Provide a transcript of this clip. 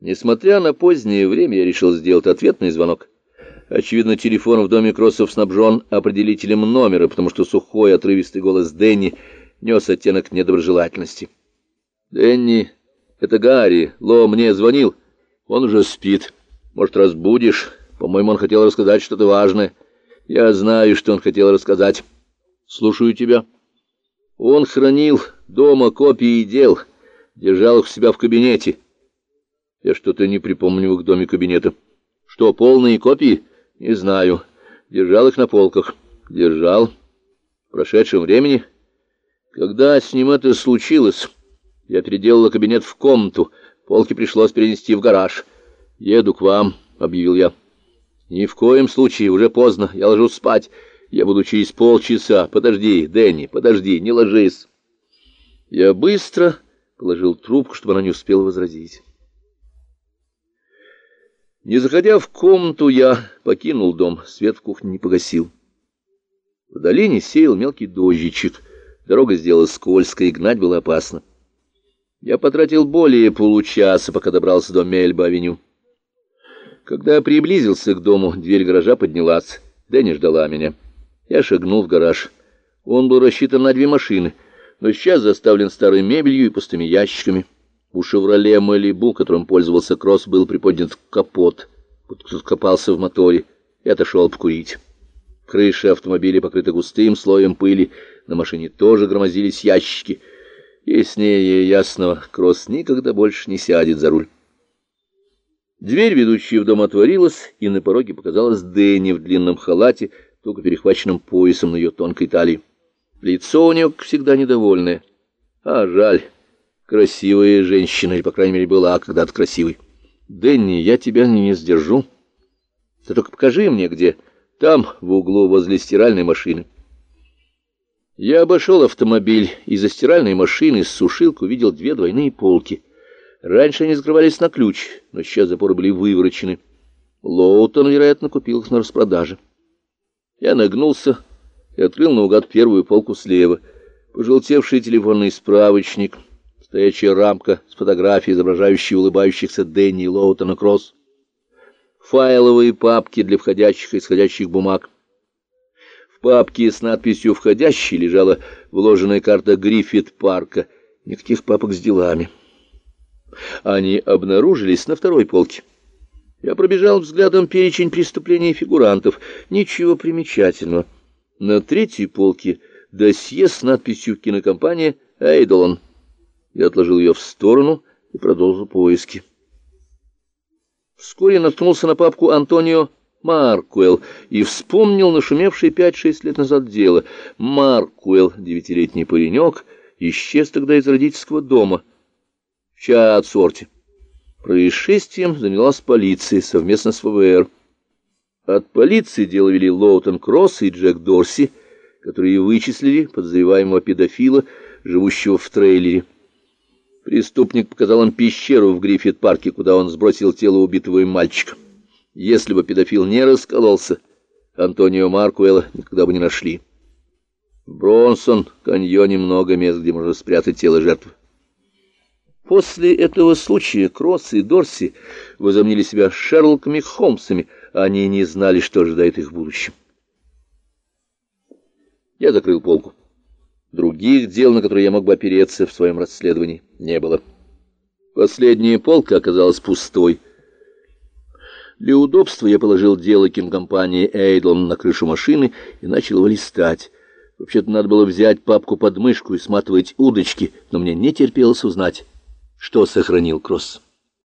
Несмотря на позднее время, я решил сделать ответный звонок. Очевидно, телефон в доме Кроссов снабжен определителем номера, потому что сухой, отрывистый голос Дэнни нес оттенок недоброжелательности. «Дэнни, это Гарри. Ло мне звонил. Он уже спит. Может, разбудишь? По-моему, он хотел рассказать что-то важное. Я знаю, что он хотел рассказать. Слушаю тебя». Он хранил дома копии дел, держал их у себя в кабинете. Я что-то не припомню их доме кабинета. Что, полные копии? Не знаю. Держал их на полках. Держал. В прошедшем времени. Когда с ним это случилось, я переделала кабинет в комнату. Полки пришлось перенести в гараж. «Еду к вам», — объявил я. «Ни в коем случае, уже поздно. Я ложусь спать. Я буду через полчаса. Подожди, Дэнни, подожди, не ложись». Я быстро положил трубку, чтобы она не успела возразить. Не заходя в комнату, я покинул дом, свет в кухне не погасил. В долине сеял мелкий дождичек, дорога сделалась скользкой, и гнать было опасно. Я потратил более получаса, пока добрался до Мельба-авеню. Когда я приблизился к дому, дверь гаража поднялась. Дэнни ждала меня. Я шагнул в гараж. Он был рассчитан на две машины, но сейчас заставлен старой мебелью и пустыми ящиками. У «Шевроле Малибу», которым пользовался Кросс, был приподнят капот. Кто-то копался в моторе и отошел покурить. Крыша автомобиля покрыта густым слоем пыли, на машине тоже громозились ящики. Яснее ясного, Кросс никогда больше не сядет за руль. Дверь, ведущая в дом, отворилась, и на пороге показалась Дэнни в длинном халате, только перехваченным поясом на ее тонкой талии. Лицо у нее, всегда, недовольное. А жаль. Красивая женщина, или, по крайней мере, была когда-то красивой. Дэнни, я тебя не сдержу. Ты только покажи мне, где. Там, в углу, возле стиральной машины. Я обошел автомобиль, и за стиральной машиной с сушилкой увидел две двойные полки. Раньше они закрывались на ключ, но сейчас запоры были выворочены. Лоутон, вероятно, купил их на распродаже. Я нагнулся и открыл наугад первую полку слева. Пожелтевший телефонный справочник — стоячая рамка с фотографией, изображающей улыбающихся Дэнни и Лоутона Кросс, файловые папки для входящих и исходящих бумаг. В папке с надписью «Входящий» лежала вложенная карта Гриффит-парка, никаких папок с делами. Они обнаружились на второй полке. Я пробежал взглядом перечень преступлений фигурантов. Ничего примечательного. На третьей полке досье с надписью «Кинокомпания Эйдолон». Я отложил ее в сторону и продолжил поиски. Вскоре наткнулся на папку Антонио Маркуэлл и вспомнил нашумевший пять-шесть лет назад дело. Маркуэлл, девятилетний паренек, исчез тогда из родительского дома в Чаатсорте. Происшествием занялась полиция совместно с ФБР. От полиции дело вели Лоутон Кросс и Джек Дорси, которые вычислили подозреваемого педофила, живущего в трейлере. Преступник показал им пещеру в Гриффит-парке, куда он сбросил тело убитого им мальчика. Если бы педофил не раскололся, Антонио Маркуэлла никогда бы не нашли. Бронсон-каньоне много мест, где можно спрятать тело жертвы. После этого случая Кросс и Дорси возомнили себя Шерлоками Холмсами, они не знали, что ожидает их в будущем. Я закрыл полку. Других дел, на которые я мог бы опереться в своем расследовании, не было. Последняя полка оказалась пустой. Для удобства я положил дело кинокомпании «Эйдлон» на крышу машины и начал его листать. Вообще-то надо было взять папку под мышку и сматывать удочки, но мне не терпелось узнать, что сохранил Кросс.